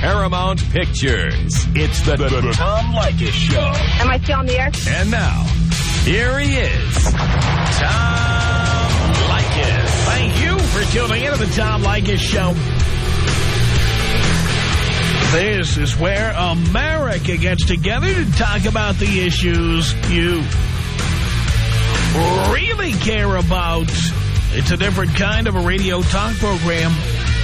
Paramount Pictures. It's the, the, the Tom Leykis Show. Am I still on the air? And now, here he is, Tom Leykis. Thank you for tuning into the Tom Leykis Show. This is where America gets together to talk about the issues you really care about. It's a different kind of a radio talk program.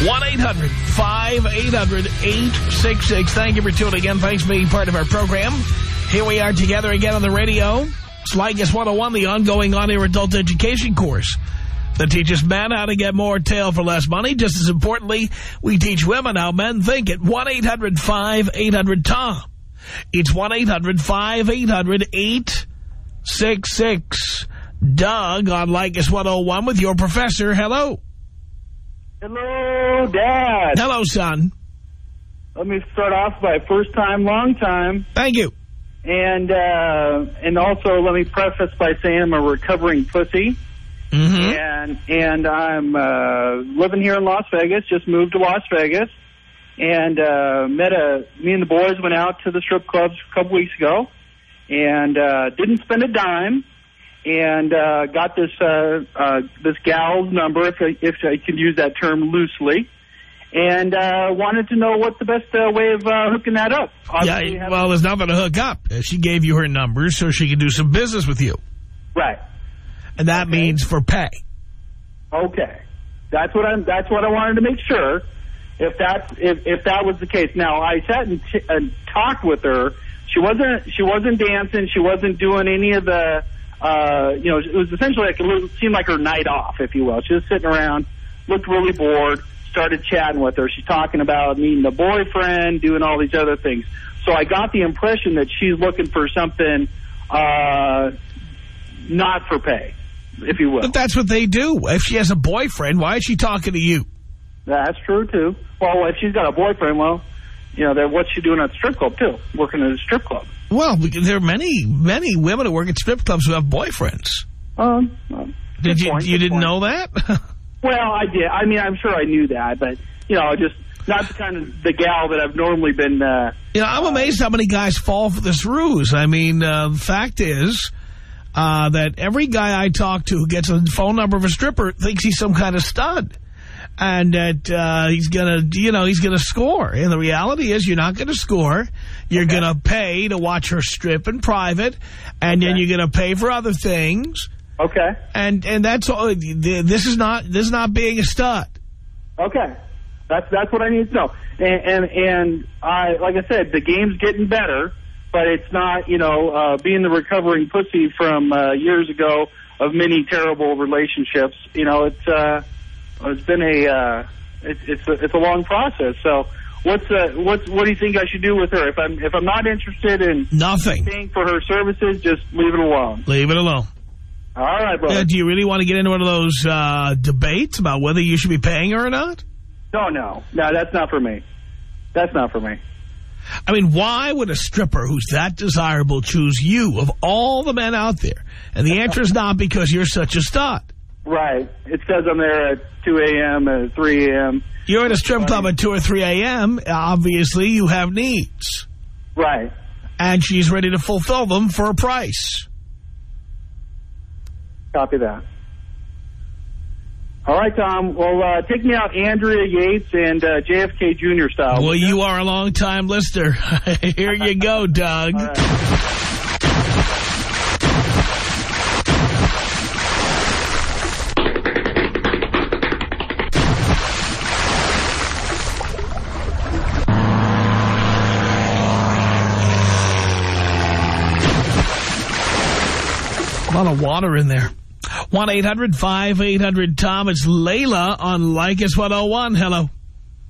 1-800-5800-866. Thank you for tuning in. Thanks for being part of our program. Here we are together again on the radio. It's Leykis 101, the ongoing on-air adult education course that teaches men how to get more tail for less money. Just as importantly, we teach women how men think at 1-800-5800-TOM. It's 1-800-5800-866. Doug on Leykis 101 with your professor. Hello. Hello, Dad. Hello, son. Let me start off by first time, long time. Thank you. And uh, and also let me preface by saying I'm a recovering pussy. Mm -hmm. And and I'm uh, living here in Las Vegas, just moved to Las Vegas. And uh, met a, me and the boys went out to the strip clubs a couple weeks ago. And uh, didn't spend a dime and uh, got this uh, uh, this gal's number, if I, if I can use that term loosely, and uh, wanted to know what the best uh, way of uh, hooking that up. Obviously yeah, well, there's nothing to hook up. She gave you her number so she can do some business with you. Right. And that okay. means for pay. Okay. That's what I'm. That's what I wanted to make sure. If that if if that was the case, now I sat and, and talked with her. She wasn't she wasn't dancing. She wasn't doing any of the uh, you know, it was essentially like it seemed like her night off, if you will. She was sitting around, looked really bored, started chatting with her. She's talking about meeting a boyfriend, doing all these other things. So I got the impression that she's looking for something uh, not for pay, if you will. But that's what they do. If she has a boyfriend, why is she talking to you? That's true, too. Well, if she's got a boyfriend, well, you know, what's she doing at the strip club, too? Working at a strip club. Well, there are many, many women who work at strip clubs who have boyfriends. Um, did you point, you didn't point. know that? well, I did. I mean, I'm sure I knew that, but you know, just not the kind of the gal that I've normally been. Uh, you know, I'm amazed how many guys fall for this ruse. I mean, uh, the fact is uh, that every guy I talk to who gets a phone number of a stripper thinks he's some kind of stud and that uh, he's going to, you know, he's going to score. And the reality is you're not going to score. You're okay. going to pay to watch her strip in private, and okay. then you're going to pay for other things. Okay. And and that's all. This is not this is not being a stud. Okay. That's that's what I need to know. And and, and I like I said, the game's getting better, but it's not you know uh, being the recovering pussy from uh, years ago of many terrible relationships. You know, it's. Uh, it's been a uh, it's it's a, it's a long process. So what's uh, what's what do you think I should do with her? If I'm if I'm not interested in nothing paying for her services, just leave it alone. Leave it alone. All right, brother. Do you really want to get into one of those uh, debates about whether you should be paying her or not? No, no, no. That's not for me. That's not for me. I mean, why would a stripper who's that desirable choose you of all the men out there? And the answer is not because you're such a stud. Right. It says I'm there at 2 a.m. and 3 a.m. You're at a strip club at 2 or 3 a.m. Obviously, you have needs. Right. And she's ready to fulfill them for a price. Copy that. All right, Tom. Well, uh, take me out Andrea Yates and uh, JFK Jr. style. Well, you are a long-time listener. Here you go, Doug. Lot of water in there. 1-800-5800-TOM. It's Layla on Leykis 101. Hello.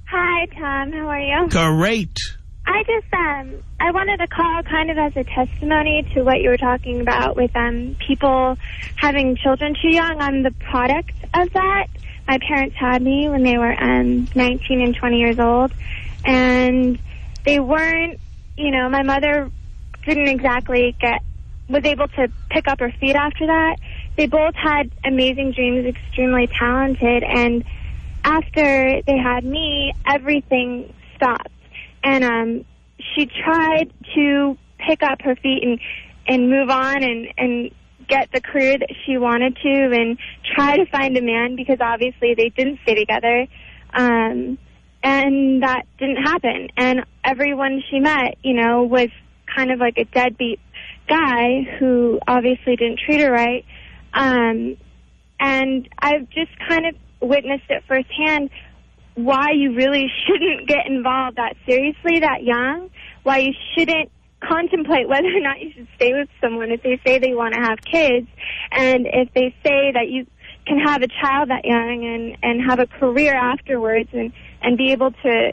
Hi, Tom. How are you? Great. I just, um, I wanted to call kind of as a testimony to what you were talking about with um, people having children too young. I'm the product of that. My parents had me when they were um, 19 and 20 years old, and they weren't, you know, my mother didn't exactly get, was able to pick up her feet after that. They both had amazing dreams, extremely talented, and after they had me, everything stopped. And um, she tried to pick up her feet and, and move on and, and get the career that she wanted to and try to find a man because obviously they didn't stay together. Um, and that didn't happen. And everyone she met, you know, was kind of like a deadbeat guy who obviously didn't treat her right. Um, and I've just kind of witnessed it firsthand why you really shouldn't get involved that seriously that young, why you shouldn't contemplate whether or not you should stay with someone if they say they want to have kids and if they say that you can have a child that young and and have a career afterwards and and be able to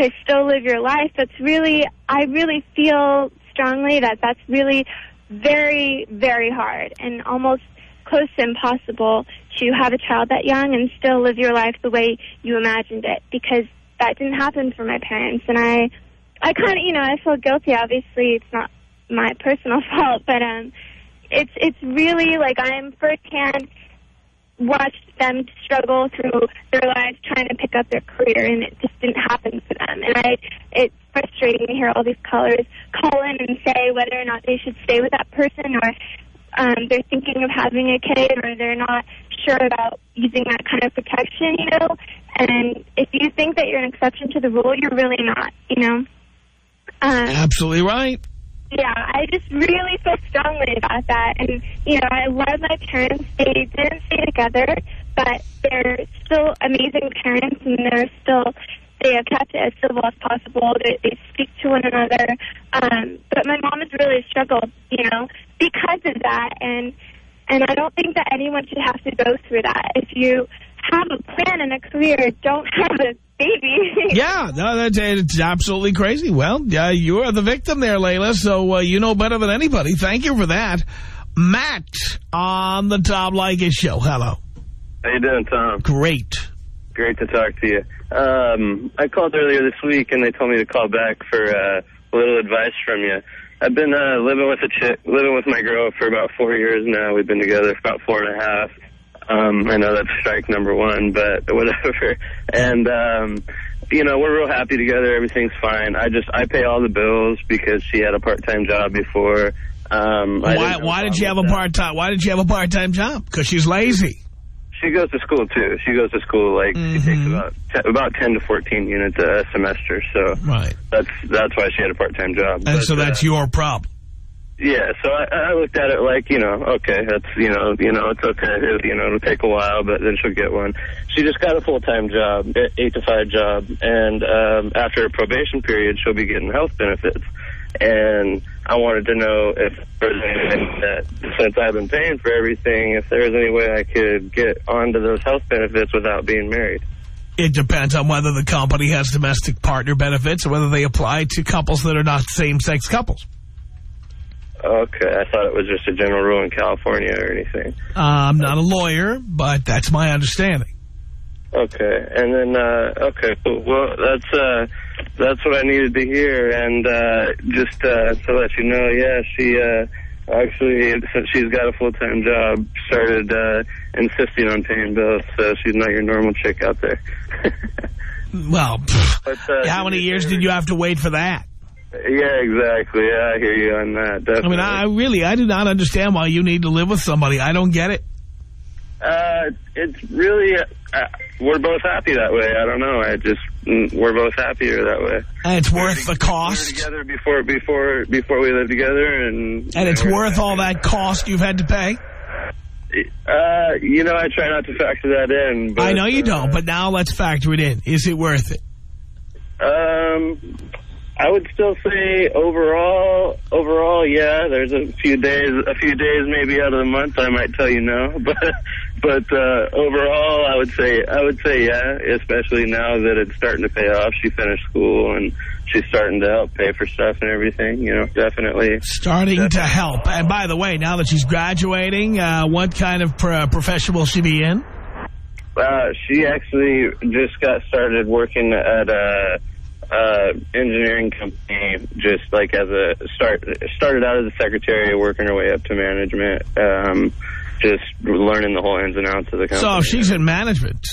to still live your life that's really I really feel strongly that that's really very very hard and almost close to impossible to have a child that young and still live your life the way you imagined it because that didn't happen for my parents. And I I kind of you know I feel guilty. Obviously it's not my personal fault but um it's it's really like I'm firsthand watched them struggle through their lives trying to pick up their career and it just didn't happen for them. And I it's frustrating to hear all these callers call in and say whether or not they should stay with that person or um, they're thinking of having a kid or they're not sure about using that kind of protection, you know. And if you think that you're an exception to the rule, you're really not, you know. Um, Absolutely right. Yeah, I just really feel strongly about that. And, you know, I love my parents. They didn't stay together, but they're still amazing parents, and they're still they have kept it as civil as possible. They, they speak to one another. Um, but my mom has really struggled, you know, because of that. And and I don't think that anyone should have to go through that. If you have a plan and a career, don't have a baby. yeah, no, that's it's absolutely crazy. Well, yeah, you are the victim there, Layla, so uh, you know better than anybody. Thank you for that. Matt on the Tom Leykis show. Hello. How you doing, Tom? Great. Great to talk to you. Um, I called earlier this week, and they told me to call back for uh, a little advice from you. I've been uh, living with a chick, living with my girl for about four years now. We've been together for about four and a half. Um, I know that's strike number one, but whatever. And, um, you know, we're real happy together. Everything's fine. I just, I pay all the bills because she had a part-time job before. Um, why, why did you have a part-time, why did you have a part-time job? Because she's lazy. She goes to school, too. She goes to school, like, mm -hmm. she takes mm-hmm. about about 10 to 14 units a semester. So right. that's that's why she had a part-time job. And but, so that's uh, your problem. Yeah, so I, I looked at it like, you know, okay, that's, you know, you know, it's okay, it, you know, it'll take a while, but then she'll get one. She just got a full-time job, eight to five job, and um, after a probation period, she'll be getting health benefits and I wanted to know if there's anything that, since I've been paying for everything, if there's any way I could get onto those health benefits without being married. It depends on whether the company has domestic partner benefits or whether they apply to couples that are not same-sex couples. Okay, I thought it was just a general rule in California or anything. Uh, I'm not a lawyer, but that's my understanding. Okay, and then, uh, okay, well, that's, uh, that's what I needed to hear, and, uh, just, uh, to let you know, yeah, she, uh, actually, since she's got a full-time job, started, uh, insisting on paying bills, so she's not your normal chick out there. well, but, uh, how many years did you have to wait for that? Yeah, exactly. Yeah, I hear you on that. Definitely. I mean, I really, I do not understand why you need to live with somebody. I don't get it. Uh, it's really, uh, we're both happy that way. I don't know. I just, we're both happier that way. And it's worth the cost. We together before, before, before we live together, and and it's worth all that cost you've had to pay. Uh, you know, I try not to factor that in. But, I know you uh, don't, but now let's factor it in. Is it worth it? Um, I would still say overall, overall, yeah. There's a few days, a few days maybe out of the month I might tell you no, but but uh, overall, I would say I would say yeah. Especially now that it's starting to pay off. She finished school and she's starting to help pay for stuff and everything. You know, definitely. Starting to help. And by the way, now that she's graduating, uh, what kind of pro profession will she be in? Uh, she actually just got started working at a, a engineering company, just like as a start. Started out as a secretary, working her way up to management. Um, just learning the whole ins and outs of the company. So she's in management.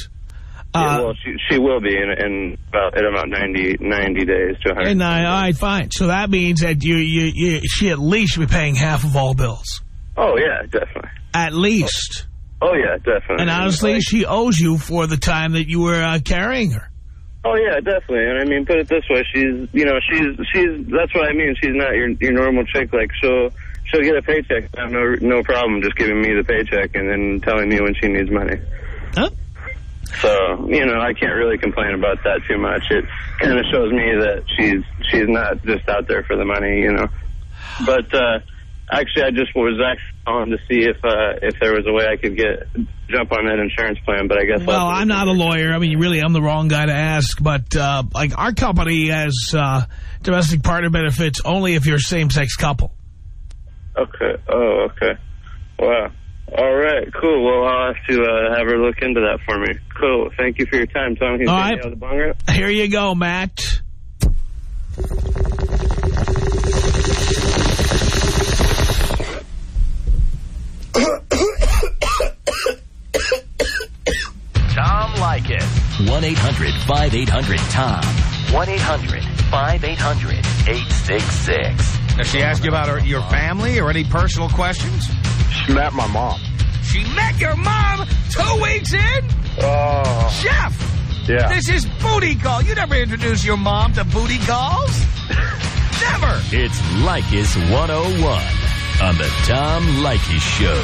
Yeah, Uh, well, she she will be in, in about in about 90, 90 days to 100. and I, all right, fine. So that means that you, you, you, she at least should be paying half of all bills. Oh yeah, definitely. At least. Oh yeah, definitely. And honestly, Like- she owes you for the time that you were uh, carrying her. Oh yeah, definitely. And I mean, put it this way, she's you know she's she's that's what I mean. She's not your your normal chick. Like she'll she'll get a paycheck, I have no no problem just giving me the paycheck and then telling me when she needs money. Huh? So you know, I can't really complain about that too much. It kind of shows me that she's she's not just out there for the money, you know. But uh, actually, I just was actually on to see if uh, if there was a way I could get jump on that insurance plan. But I guess Well, I'm not a lawyer. I mean, you really, I'm the wrong guy to ask. But, uh, like, our company has uh, domestic partner benefits only if you're a same-sex couple. Okay. Oh, okay. Wow. All right. Cool. Well, I'll have to uh, have her look into that for me. Cool. Thank you for your time, Tom. He's All gonna out of the. Here you go, Matt. Tom Leykis. 1-800-5800-TOM. 1-800-5800-866. Does she ask you about her, your family or any personal questions? She met my mom. She met your mom two weeks in? Oh, Jeff, yeah. this is booty call. You never introduce your mom to booty calls? never. It's Leykis 101 on the Tom Leykis Show.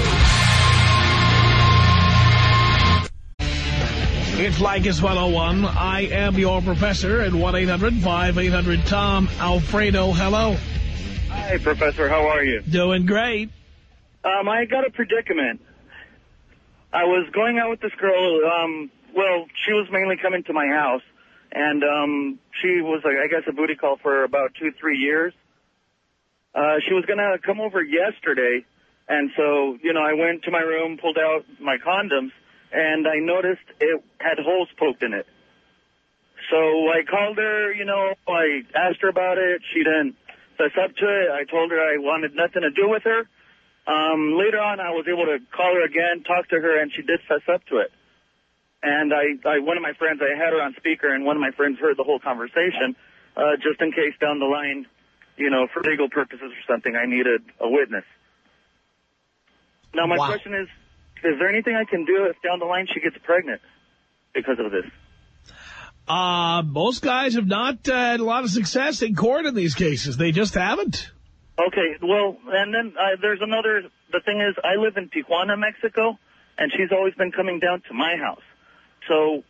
It's Leykis 101. I am your professor at 1-800-5800-TOM. Alfredo, hello. Hi, Professor. How are you? Doing great. Um, I got a predicament. I was going out with this girl. Um, well, she was mainly coming to my house, and um, she was, like, I guess, a booty call for about two, three years. Uh, she was gonna come over yesterday, and so you know, I went to my room, pulled out my condoms, and I noticed it had holes poked in it. So I called her, you know, I asked her about it. She didn't fess up to it. I told her I wanted nothing to do with her. Um, later on, I was able to call her again, talk to her, and she did fess up to it. And I, I, one of my friends, I had her on speaker, and one of my friends heard the whole conversation, uh, just in case down the line, you know, for legal purposes or something, I needed a witness. Now, my Wow. question is, is there anything I can do if down the line she gets pregnant because of this? Uh, most guys have not uh, had a lot of success in court in these cases. They just haven't. Okay, well, and then uh, there's another. The thing is, I live in Tijuana, Mexico, and she's always been coming down to my house. So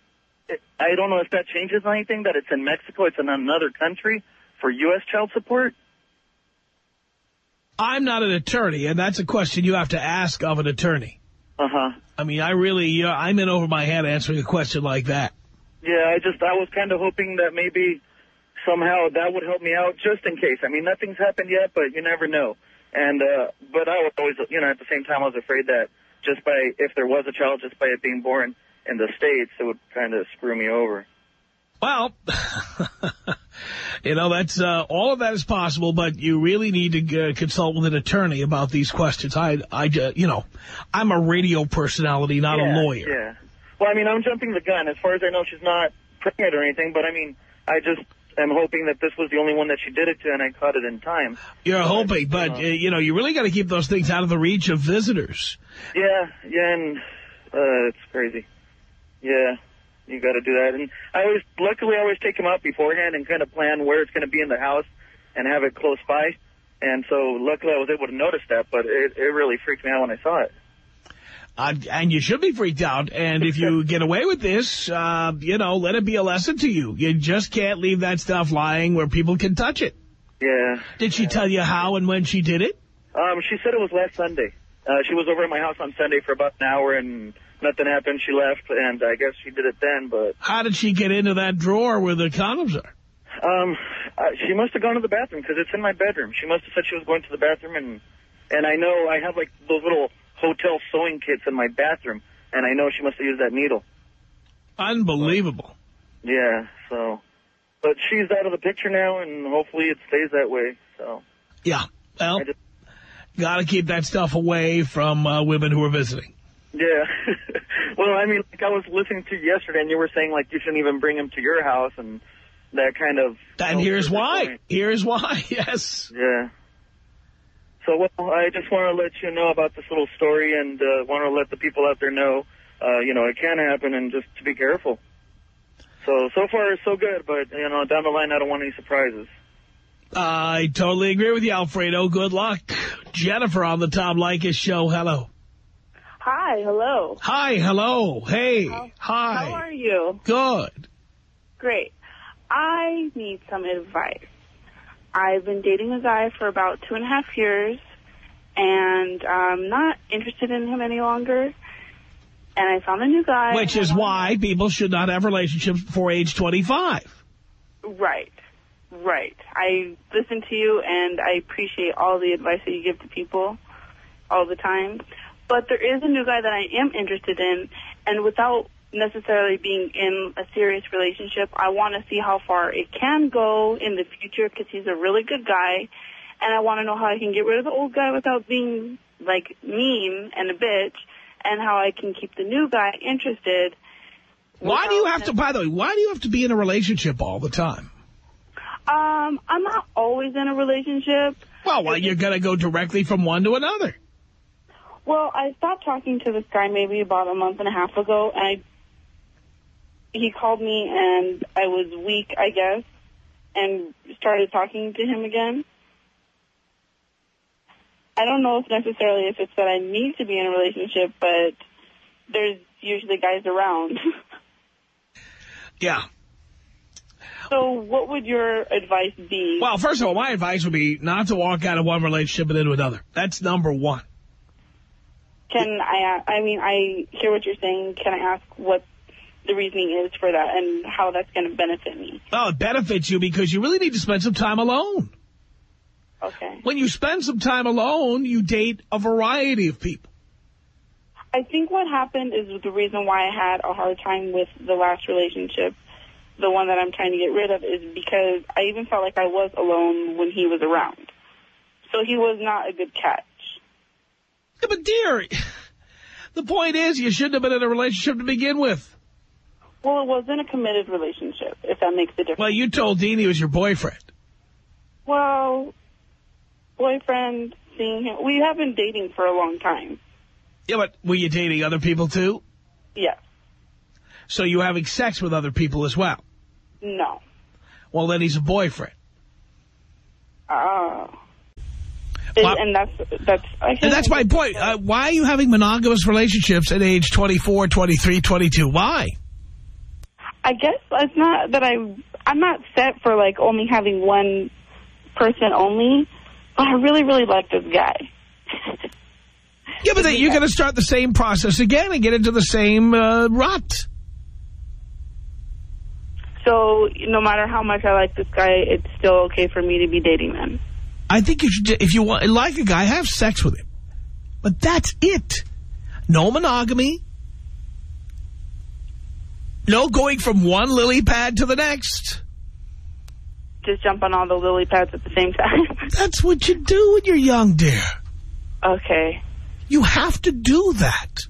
it, I don't know if that changes anything. That it's in Mexico, it's in another country for U.S. child support. I'm not an attorney, and that's a question you have to ask of an attorney. Uh huh. I mean, I really, uh, I'm in over my head answering a question like that. Yeah, I just I was kind of hoping that maybe somehow that would help me out, just in case. I mean, nothing's happened yet, but you never know. And uh, but I was always, you know, at the same time, I was afraid that just by if there was a child, just by it being born in the states, it would kind of screw me over. Well, you know, that's uh, all of that is possible, but you really need to uh, consult with an attorney about these questions. I, I, ju- you know, I'm a radio personality, not yeah, a lawyer. Yeah. Well, I mean, I'm jumping the gun. As far as I know, she's not pregnant or anything. But I mean, I just am hoping that this was the only one that she did it to, and I caught it in time. You're hoping, but, uh, you know, you really got to keep those things out of the reach of visitors. Yeah, yeah, and uh, it's crazy. Yeah, you got to do that. And I always, luckily, I always take them out beforehand and kind of plan where it's going to be in the house and have it close by. And so, luckily, I was able to notice that, but it, it really freaked me out when I saw it. Uh, and you should be freaked out. And if you get away with this, uh, you know, let it be a lesson to you. You just can't leave that stuff lying where people can touch it. Yeah. Did she tell you how and when she did it? Um, she said it was last Sunday. Uh, she was over at my house on Sunday for about an hour, and nothing happened. She left, and I guess she did it then. But How did she get into that drawer where the condoms are? Um, uh, she must have gone to the bathroom because it's in my bedroom. She must have said she was going to the bathroom, and and I know I have like those little hotel sewing kits in my bathroom, and I know she must have used that needle. Unbelievable. Yeah, so, but she's out of the picture now, and hopefully it stays that way. So, Yeah. Well, just, got to keep that stuff away from uh, women who are visiting. yeah. well, I mean, like I was listening to you yesterday, and you were saying like you shouldn't even bring him to your house, and that kind of. And here's why. Here's why. Yes. Yeah. So, well, I just want to let you know about this little story and uh, want to let the people out there know, uh, you know, it can happen and just to be careful. So, so far, so good, but, you know, down the line, I don't want any surprises. I totally agree with you, Alfredo. Good luck. Jennifer on the Tom Leykis show. Hello. Hi, hello. Hi. Hello. Hey. How Hi. How are you? Good. Great. I need some advice. I've been dating a guy for about two and a half years, and I'm not interested in him any longer. And I found a new guy. Which is why people should not have relationships before age 25. Right. Right. I listen to you, and I appreciate all the advice that you give to people all the time. But there is a new guy that I am interested in, and without necessarily being in a serious relationship, I want to see how far it can go in the future because he's a really good guy, and I want to know how I can get rid of the old guy without being like mean and a bitch, and how I can keep the new guy interested. Why do you have to, by the way, why do you have to be in a relationship all the time? Um, I'm not always in a relationship. Well, well you're going to go directly from one to another. Well, I stopped talking to this guy maybe about a month and a half ago, and I, he called me, and I was weak, I guess, and started talking to him again. I don't know if necessarily if it's that I need to be in a relationship, but there's usually guys around. Yeah. so what would your advice be? Well, first of all, my advice would be not to walk out of one relationship and into another. That's number one. Can I, I mean, I hear what you're saying. Can I ask what the reasoning is for that and how that's going to benefit me? Well, it benefits you because you really need to spend some time alone. Okay. When you spend some time alone, you date a variety of people. I think what happened is the reason why I had a hard time with the last relationship, the one that I'm trying to get rid of, is because I even felt like I was alone when he was around. So he was not a good catch. Yeah, but dear, the point is you shouldn't have been in a relationship to begin with. Well, it wasn't a committed relationship, if that makes a difference. Well, you told Dean he was your boyfriend. Well, boyfriend, seeing him, we have been dating for a long time. Yeah, but were you dating other people too? Yes. So you having sex with other people as well? No. Well, then he's a boyfriend. Oh. And, Well- and that's, that's, I And that's my point. Uh, why are you having monogamous relationships at age 24, 23, 22? Why? I guess it's not that I I'm not set for like only having one person only. But I really really like this guy. Yeah, but then you're going to start the same process again and get into the same uh, rut. So no matter how much I like this guy, it's still okay for me to be dating him. I think you should, if you want, like a guy, have sex with him. But that's it. No monogamy. No going from one lily pad to the next. Just jump on all the lily pads at the same time. That's what you do when you're young, dear. okay. You have to do that.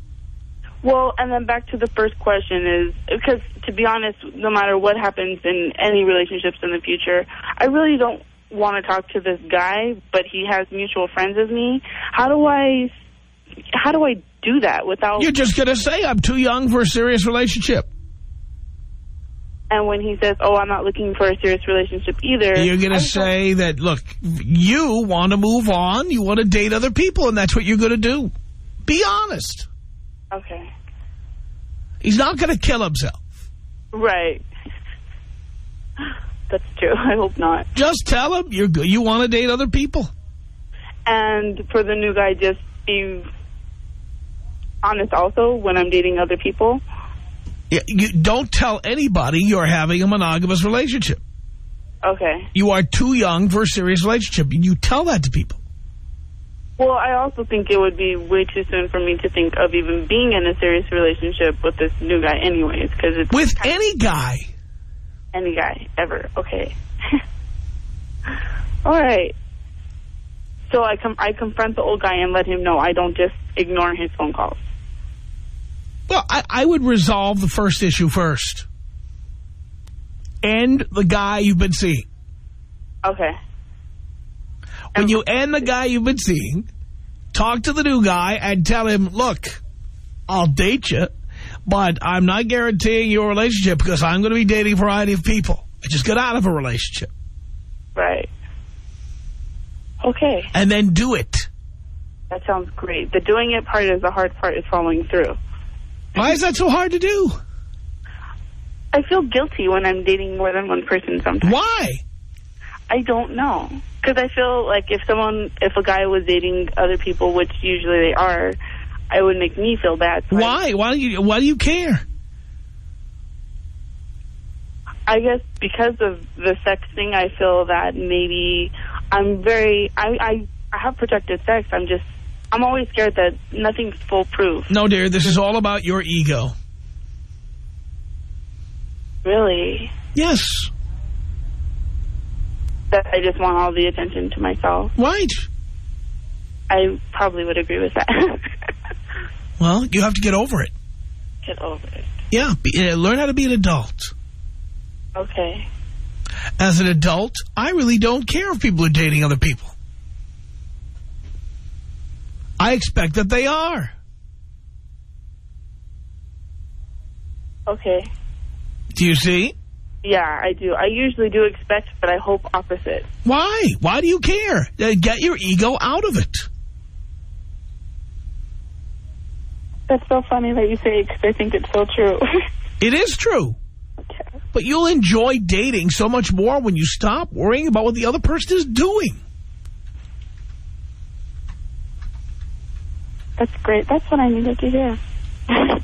Well, and then back to the first question is because to be honest, no matter what happens in any relationships in the future, I really don't want to talk to this guy, but he has mutual friends with me. How do I how do I do that without You're just going to say, I'm too young for a serious relationship. And when he says, "Oh, I'm not looking for a serious relationship either." You're going to say that, look, you want to move on, you want to date other people, and that's what you're going to do. Be honest. Okay. He's not going to kill himself. Right. That's true. I hope not. Just tell him you're good. You want to date other people. And for the new guy, just be honest also when I'm dating other people. Yeah, You don't tell anybody you're having a monogamous relationship. Okay. You are too young for a serious relationship. You tell that to people. Well, I also think it would be way too soon for me to think of even being in a serious relationship with this new guy anyways. Cause it's With any guy. any guy ever. Okay. All right. So I com I confront the old guy and let him know I don't just ignore his phone calls. Well, I, I would resolve the first issue first. End the guy you've been seeing. Okay. When you end the guy you've been seeing, talk to the new guy and tell him, look, I'll date you, but I'm not guaranteeing your relationship because I'm going to be dating a variety of people. I just got out of a relationship. Right. Okay. And then do it. That sounds great. The doing it part is the hard part is following through. Why is that so hard to do? I feel guilty when I'm dating more than one person sometimes. Why? I don't know. Because I feel like if someone, if a guy was dating other people, which usually they are, I would make me feel bad. So I- Why? Why do you, why do you care? I guess because of the sex thing, I feel that maybe I'm very, I, I, I have protected sex. I'm just, I'm always scared that nothing's foolproof. No, dear, this is all about your ego. Really. Yes. That I just want all the attention to myself. Right. I probably would agree with that. Well, you have to get over it. Get over it. Yeah, be, uh, learn how to be an adult. Okay. As an adult, I really don't care if people are dating other people. I expect that they are. Okay. Do you see? Yeah, I do. I usually do expect, but I hope opposite. Why? Why do you care? Uh, Get your ego out of it. That's so funny that you say it because I think it's so true. It is true. okay. But you'll enjoy dating so much more when you stop worrying about what the other person is doing. That's great. That's what I needed to hear. I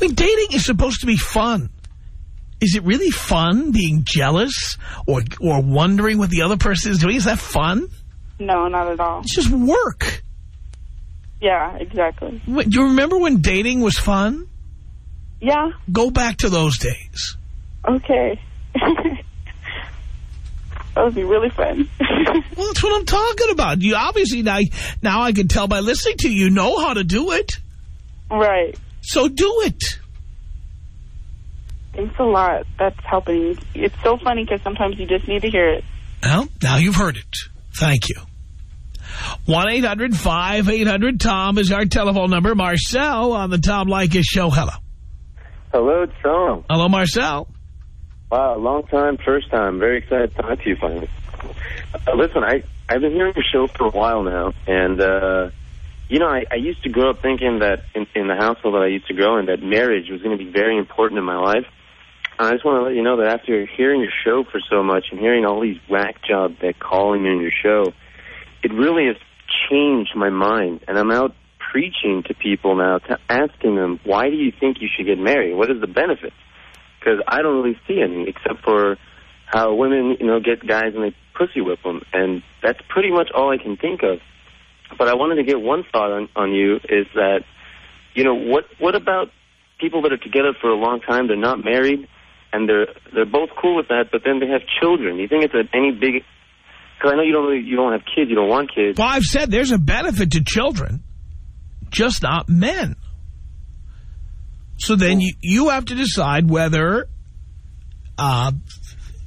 mean, dating is supposed to be fun. Is it really fun being jealous or or wondering what the other person is doing? Is that fun? no, not at all. It's just work. Yeah, exactly. Wait, Do you remember when dating was fun? Yeah. Go back to those days. Okay. that would be really fun. Well, that's what I'm talking about. You obviously now, now I can tell by listening to you, you know how to do it. right. So do it. Thanks a lot. That's helping. It's so funny because sometimes you just need to hear it. Well, now you've heard it. Thank you. 1-800-5800-TOM is our telephone number. Marcel on the Tom Leykis show. Hello. Hello, Tom. Hello, Marcel. Wow, long time, first time. Very excited to talk to you finally. Uh, listen, I, I've been hearing your show for a while now, and, uh, you know, I, I used to grow up thinking that in, in the household that I used to grow in, that marriage was going to be very important in my life. I just want to let you know that after hearing your show for so much and hearing all these whack jobs that calling in your show, it really has changed my mind. And I'm out preaching to people now, to asking them, why do you think you should get married? What is the benefit? Because I don't really see any, except for how women, you know, get guys and they pussy whip them. And that's pretty much all I can think of. But I wanted to get one thought on, on you is that, you know, what what about people that are together for a long time, they're not married, and they're they're both cool with that, but then they have children. You think it's a, any big? Because I know you don't really, you don't have kids, you don't want kids. Well, I've said there's a benefit to children, just not men. So then you, you have to decide whether uh,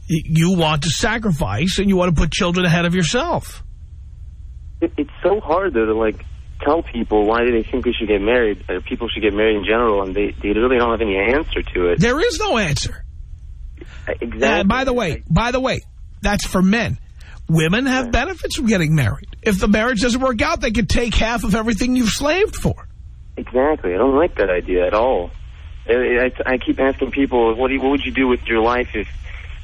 you want to sacrifice and you want to put children ahead of yourself. It, it's so hard though to like tell people why do they think we should get married, or people should get married in general, and they they really don't have any answer to it. There is no answer. Exactly. Uh, by the way, by the way, that's for men. Women have benefits from getting married. If the marriage doesn't work out, they could take half of everything you've slaved for. Exactly. I don't like that idea at all. I, I, keep asking people, what, you, what would you do with your life if,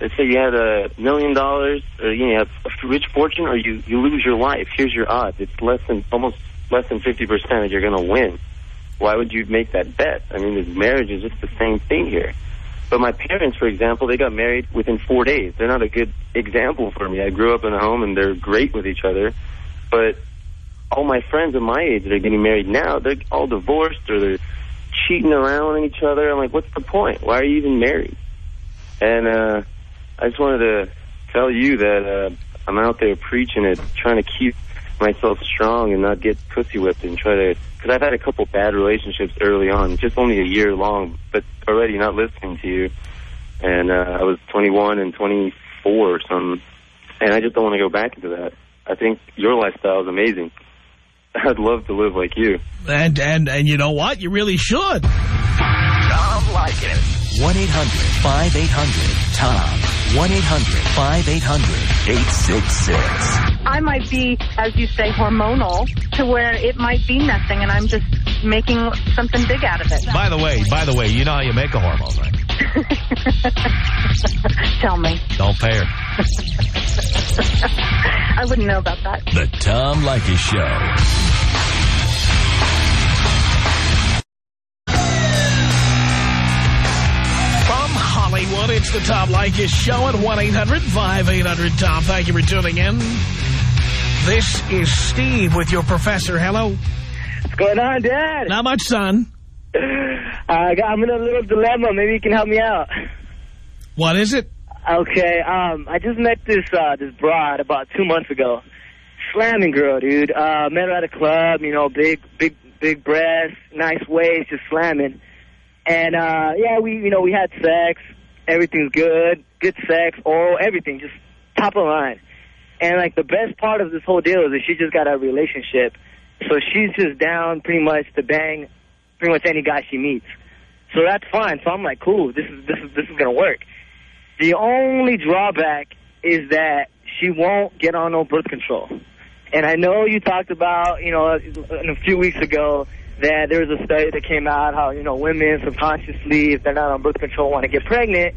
let's say you had a million dollars, or you have a rich fortune, or you, you lose your life? Here's your odds. It's less than, almost less than 50% that you're going to win. Why would you make that bet? I mean, marriage is just the same thing here. But my parents, for example, they got married within four days. They're not a good example for me. I grew up in a home and they're great with each other. But all my friends of my age that are getting married now, they're all divorced or they're cheating around on each other. I'm like, what's the point? Why are you even married? And uh, I just wanted to tell you that uh, I'm out there preaching it, trying to keep myself strong and not get pussy whipped and try to, because I've had a couple bad relationships early on, just only a year long, but already not listening to you. And uh, I was 21 and 24 or something, and I just don't want to go back into that. I think your lifestyle is amazing. I'd love to live like you. And, and, and you know what? You really should. Tom Leykis. 1-800-5800-TOM. 1-800-5800-866. I might be, as you say, hormonal to where it might be nothing, and I'm just making something big out of it. By the way, by the way, you know how you make a hormone, right? Tell me. Don't pay her. I wouldn't know about that. The Tom Leykis Show. From Hollywood, it's the Tom Leykis Show at 1-800-5800-TOM. Thank you for tuning in. This is Steve with your professor. Hello. What's going on, Dad? Not much, son. Uh, I'm in a little dilemma. Maybe you can help me out. What is it? Okay, um, I just met this uh, this broad about two months ago. Slamming girl, dude. Uh, met her at a club, you know, big, big, big breasts, nice waist, just slamming. And, uh, yeah, we, you know, we had sex. Everything's good. Good sex, oral, everything. Just top of line. And, like, the best part of this whole deal is that she just got a relationship. So she's just down pretty much to bang pretty much any guy she meets. So that's fine. So I'm like, cool, this is, this is, this is going to work. The only drawback is that she won't get on no birth control. And I know you talked about, you know, a few weeks ago that there was a study that came out how, you know, women subconsciously, if they're not on birth control, want to get pregnant.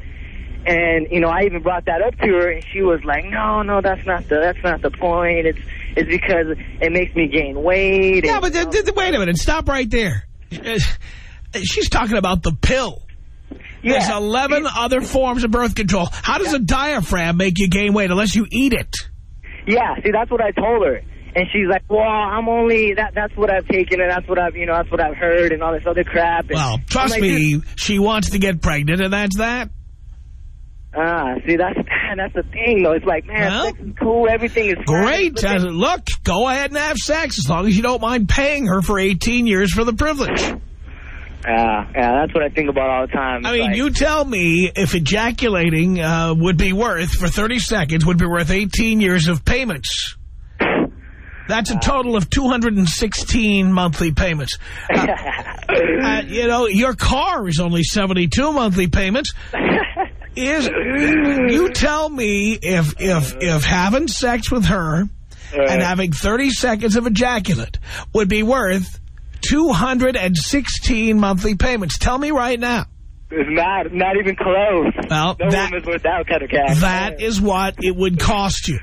And, you know, I even brought that up to her, and she was like, no, no, that's not the that's not the point. It's it's because it makes me gain weight. Yeah, and, but th th wait a minute. Stop right there. She's talking about the pill. There's Yeah. 11 other forms of birth control. How does a diaphragm make you gain weight unless you eat it? Yeah, see, that's what I told her. And she's like, well, I'm only, that that's what I've taken, and that's what I've, you know, that's what I've heard, and all this other crap. And Well, trust like, me, she wants to get pregnant, and that's that. Ah, see, that's that's the thing, though. It's like, man, Well, sex is cool, everything is Great. Uh, Look, go ahead and have sex as long as you don't mind paying her for 18 years for the privilege. Yeah, yeah, that's what I think about all the time. I mean, like, you tell me if ejaculating uh, would be worth, for 30 seconds, would be worth 18 years of payments. That's a total of 216 monthly payments. Uh, uh, you know, your car is only 72 monthly payments. Is You tell me if, if, if having sex with her and having 30 seconds of ejaculate would be worth 216 monthly payments. Tell me right now. It's not, not even close. Well, no that- woman's worth that kind of cash. That is what it would cost you.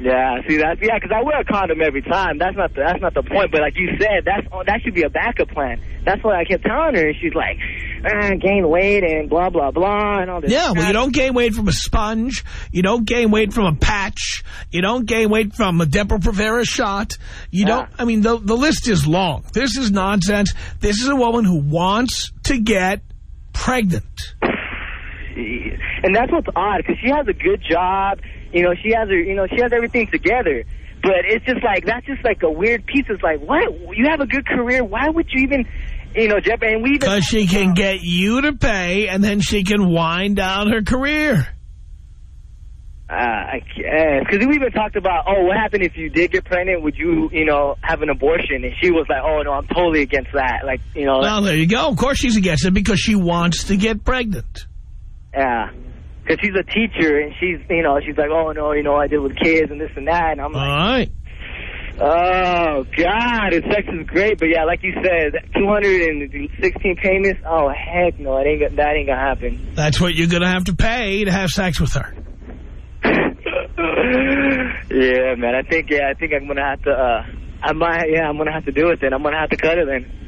Yeah, see that? yeah, because I wear a condom every time. That's not the, that's not the point. But like you said, that's oh, that should be a backup plan. That's what I kept telling her, and she's like, ah, gain weight and blah blah blah and all this. Yeah, well, you don't gain weight from a sponge. You don't gain weight from a patch. You don't gain weight from a Depo-Provera shot. You don't, I mean, the, the list is long. This is nonsense. This is a woman who wants to get pregnant. and that's what's odd because she has a good job. You know, she has her, you know, she has everything together. But it's just like that's just like a weird piece. It's like, what? You have a good career. Why would you even, you know, Jeff? And we Because she can get you to pay, and then she can wind down her career. Uh, I guess. Because we even talked about, oh, what happened if you did get pregnant? Would you, you know, have an abortion? And she was like, oh, no, I'm totally against that. Like, you know. Well, there you go. Of course she's against it because she wants to get pregnant. Yeah. Because she's a teacher, and she's, you know, she's like, oh, no, you know, I deal with kids and this and that. And I'm All like, right. oh, God, and sex is great. But, yeah, like you said, 216 payments, oh, heck no, it ain't, that ain't going to happen. That's what you're going to have to pay to have sex with her. yeah, man, I think, yeah, I think I'm going to have to, uh, I might, yeah, I'm going to have to do it then. I'm going to have to cut it then.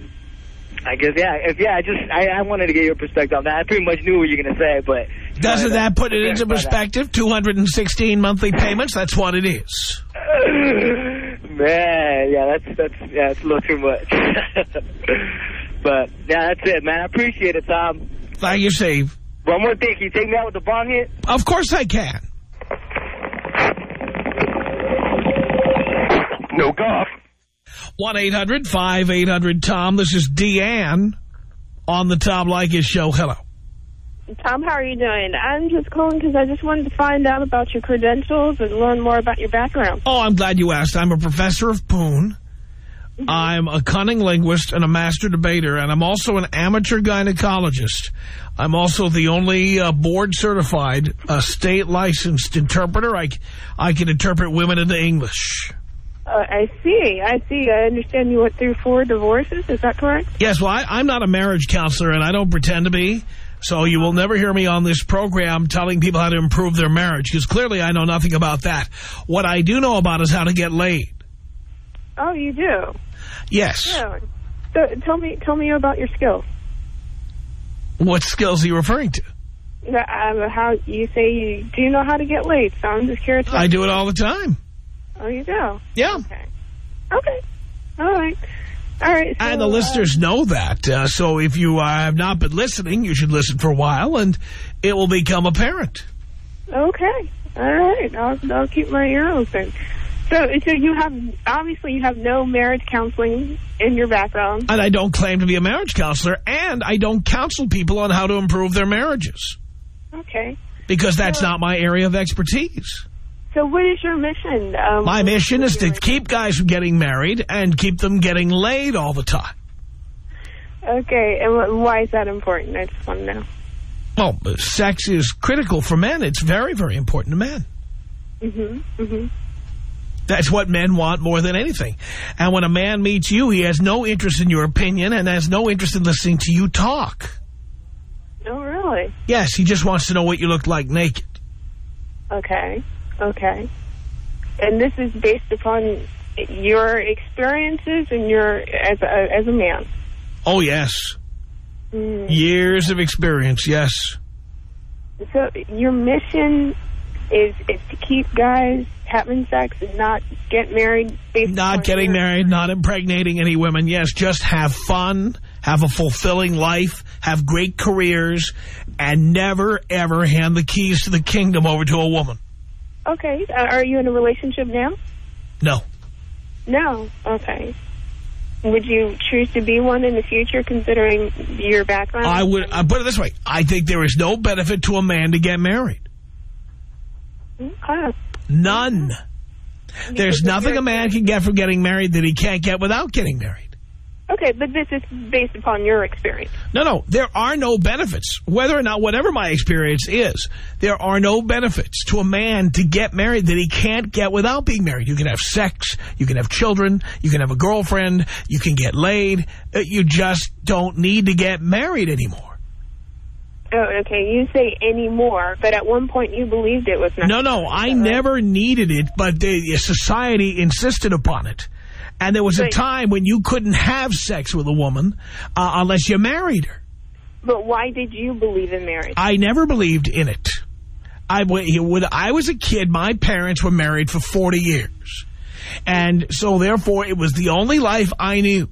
I guess, yeah. If yeah, I just I, I wanted to get your perspective on that. I pretty much knew what you were going to say, but Doesn't wanted that put it into uh, perspective? 216 monthly payments, that's what it is. Man, yeah, that's that's yeah, it's a little too much. but yeah, that's it, man. I appreciate it, Tom. Thank you, Steve. One more thing, can you take me out with the bong hit? Of course I can. No golf. 1-800-5800-TOM. This is Deanne on the Tom Leykis show. Hello. Tom, how are you doing? I'm just calling because I just wanted to find out about your credentials and learn more about your background. Oh, I'm glad you asked. I'm a professor of poon. I'm a cunning linguist and a master debater, and I'm also an amateur gynecologist. I'm also the only uh, board-certified, uh, state-licensed interpreter. I, I can interpret women into English. Uh, I see. I see. I understand you went through four divorces. Is that correct? Yes, well, I, I'm not a marriage counselor, and I don't pretend to be. So you will never hear me on this program telling people how to improve their marriage, because clearly I know nothing about that. What I do know about is how to get laid. Oh, you do. Yes. Yeah. So tell me, tell me about your skills. What skills are you referring to? Uh, Um, how you say you do you know how to get laid? So I'm just curious. I do it all the time. Oh, you do. Yeah. Okay. Okay. All right. All right. So, And the uh, listeners know that. Uh, so if you uh, have not been listening, you should listen for a while, and it will become apparent. Okay. All right. I'll, I'll keep my ear open. So, so you have, obviously you have no marriage counseling in your background. And I don't claim to be a marriage counselor, and I don't counsel people on how to improve their marriages, Okay. because that's not my area of expertise. So what is your mission? Um, My mission is to keep guys from getting married and keep them getting laid all the time. Okay. And why is that important? I just want to know. Well, sex is critical for men. It's very, very important to men. Mm-hmm. Mm-hmm. That's what men want more than anything. And when a man meets you, he has no interest in your opinion and has no interest in listening to you talk. Oh, really? Yes, he just wants to know what you look like naked. Okay. Okay. And this is based upon your experiences and your as a, as a man. Oh, yes. Mm. Years of experience, yes. So your mission is is to keep guys having sex and not get married. Not getting married, not impregnating any women. Yes, just have fun, have a fulfilling life, have great careers, and never, ever hand the keys to the kingdom over to a woman. Okay. Uh, are you in a relationship now? No. No. Okay. Would you choose to be one in the future, considering your background? I would I put it this way. I think there is no benefit to a man to get married. Okay. None. There's nothing a man can get from getting married that he can't get without getting married. Okay, but this is based upon your experience. No, no, there are no benefits. Whether or not, whatever my experience is, there are no benefits to a man to get married that he can't get without being married. You can have sex, you can have children, you can have a girlfriend, you can get laid. Uh, You just don't need to get married anymore. Oh, okay. You say anymore, but at one point you believed it was not. No, no, I never needed it, but the society insisted upon it. And there was a time when you couldn't have sex with a woman uh, unless you married her. But why did you believe in marriage? I never believed in it. I, when I was a kid, my parents were married for 40 years. And so, therefore, it was the only life I knew.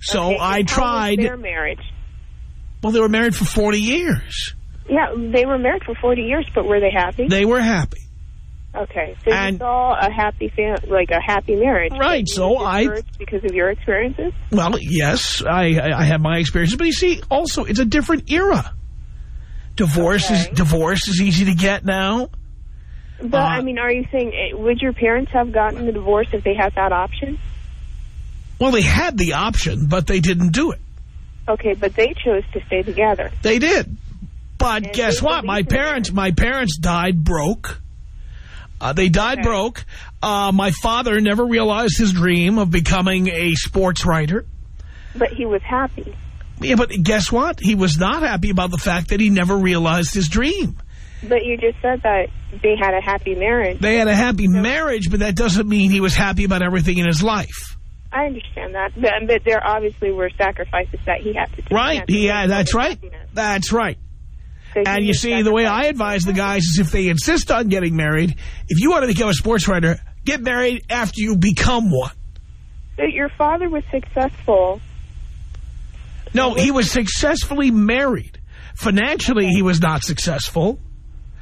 So Okay, I and how was tried. their marriage. Well, they were married for 40 years. Yeah, they were married for 40 years, but were they happy? They were happy. Okay, so And- you saw a happy fam like a happy marriage. Right, so I- because of your experiences. Well, yes, I, I have my experiences. But you see, also, it's a different era. Divorce is divorce is easy to get now. But Uh, I mean, are you saying eh, would your parents have gotten the divorce if they had that option? Well, they had the option, but they didn't do it. Okay, but they chose to stay together. They did. But And guess what? My parents, my parents died broke. Uh, they died Okay. broke. Uh, my father never realized his dream of becoming a sports writer. But he was happy. Yeah, but guess what? He was not happy about the fact that he never realized his dream. But you just said that they had a happy marriage. They had a happy marriage, but that doesn't mean he was happy about everything in his life. I understand that, but, but there obviously were sacrifices that he had to do. Right. He Yeah, that's right. That's right. And you see, the way I advise the guys is if they insist on getting married, if you want to become a sports writer, get married after you become one. So your father was successful. No, he was successfully married. Financially, he was not successful.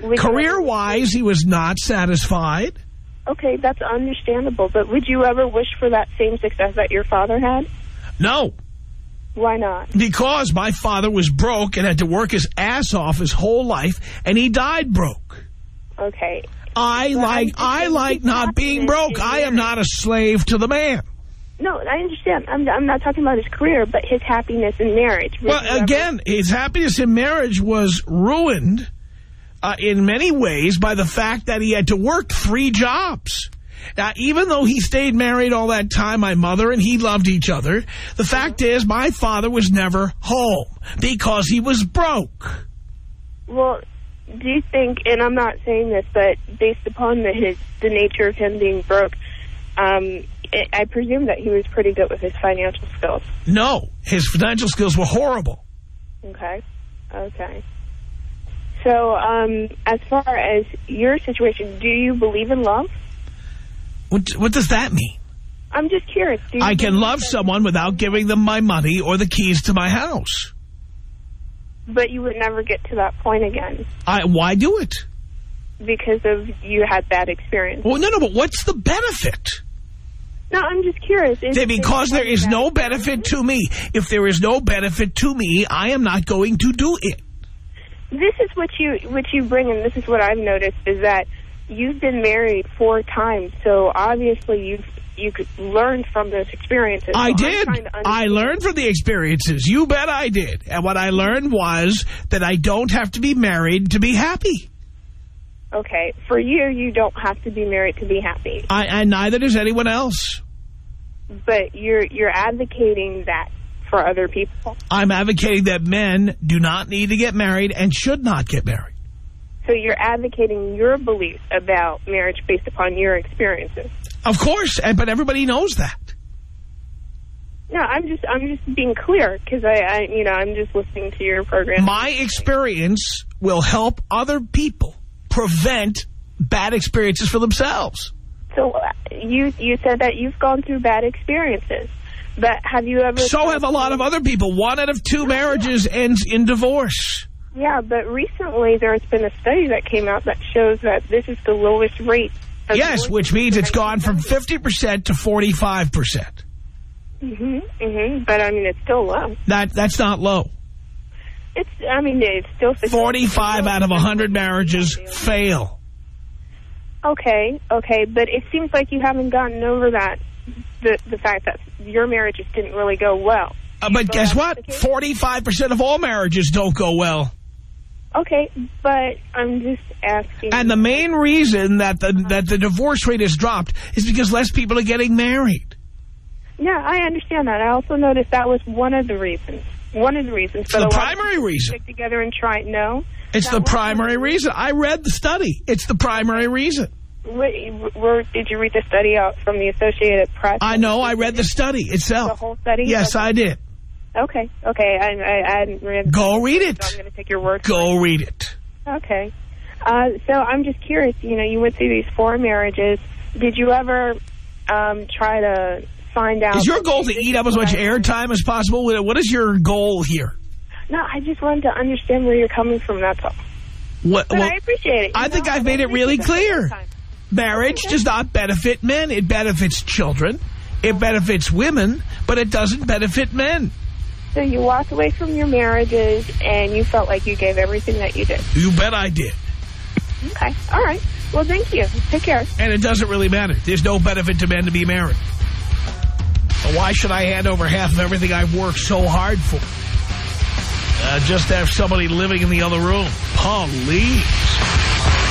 Career-wise, he was not satisfied. Okay, that's understandable, but would you ever wish for that same success that your father had? No, Why not? because my father was broke and had to work his ass off his whole life, and he died broke. Okay. I like I like not being broke. I am not a slave to the man. No, I understand. I'm, I'm not talking about his career, but his happiness in marriage. Well, again, his happiness in marriage was ruined uh, in many ways by the fact that he had to work three jobs. Now, even though he stayed married all that time, my mother and he loved each other, the fact is my father was never home because he was broke. Well, do you think, and I'm not saying this, but based upon the, his, the nature of him being broke, um, I I presume that he was pretty good with his financial skills. No, his financial skills were horrible. Okay. Okay. So, um, as far as your situation, do you believe in love? What, what does that mean? I'm just curious. Do you I can love someone without giving them my money or the keys to my house. But you would never get to that point again I, why do it? because of you had bad experience. Well, no, no, but what's the benefit? No, I'm just curious. Is because there is no benefit to me. If there is no benefit to me, I am not going to do it. This is what you what you bring, and this is what I've noticed is that you've been married four times, so obviously you've you could learn from those experiences. I So did. I learned from the experiences. You bet I did. And what I learned was that I don't have to be married to be happy. Okay, for you, you don't have to be married to be happy, I, and neither does anyone else. but you're you're advocating that for other people. I'm advocating that men do not need to get married and should not get married. So you're advocating your beliefs about marriage based upon your experiences. Of course, but everybody knows that. No, I'm just I'm just being clear because I, I you know I'm just listening to your program. My experience will help other people prevent bad experiences for themselves. So uh, you you said that you've gone through bad experiences, but have you ever? So have a lot of other people. One out of two marriages ends in divorce. Yeah, but recently there's been a study that came out that shows that this is the lowest rate. Yes, which means it's gone from 50% to 45%. Mhm, mhm. But I mean, it's still low. That That's not low. It's I mean, it's still 45 out of 100 marriages fail. Okay, okay, but it seems like you haven't gotten over that the the fact that your marriage just didn't really go well. Uh, but guess what? 45% of all marriages don't go well. Okay, but I'm just asking. And the main reason that the, that the divorce rate has dropped is because less people are getting married. Yeah, I understand that. I also noticed that was one of the reasons. One of the reasons. It's but the a lot of primary reason. Stick together and try. No. It's the primary reason. I read the study. It's the primary reason. Wait, where, did you read the study out from the Associated Press? I know. I read the study itself. The whole study? Yes, Okay. I did. Okay, okay. I, I, I hadn't read. Go read it. So I'm going to take your word. for Go read it. Okay. Uh, so I'm just curious. You know, you went through these four marriages. Did you ever um, try to find out? Is your goal to eat up as much airtime as possible? What is your goal here? No, I just wanted to understand where you're coming from. That's all. What, well, I appreciate it. I You think I've made it really clear. Marriage does not benefit men. It benefits children. It benefits women, but it doesn't benefit men. So you walked away from your marriages and you felt like you gave everything that you did. You bet I did. Okay. All right. Well, thank you. Take care. And it doesn't really matter. There's no benefit to men to be married. So why should I hand over half of everything I've worked so hard for? Uh, just to have somebody living in the other room. Police.